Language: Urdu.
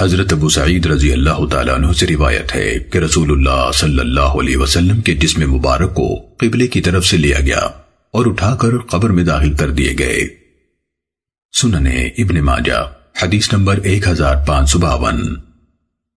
حضرت ابو سعید رضی اللہ تعالیٰ عنہ سے روایت ہے کہ رسول اللہ صلی اللہ علیہ وسلم کے جسم مبارک کو قبلے کی طرف سے لیا گیا اور اٹھا کر قبر میں داخل کر دیے گئے۔ سننے ابن ماجہ، حدیث نمبر ایک ہزار پانچ سو باون۔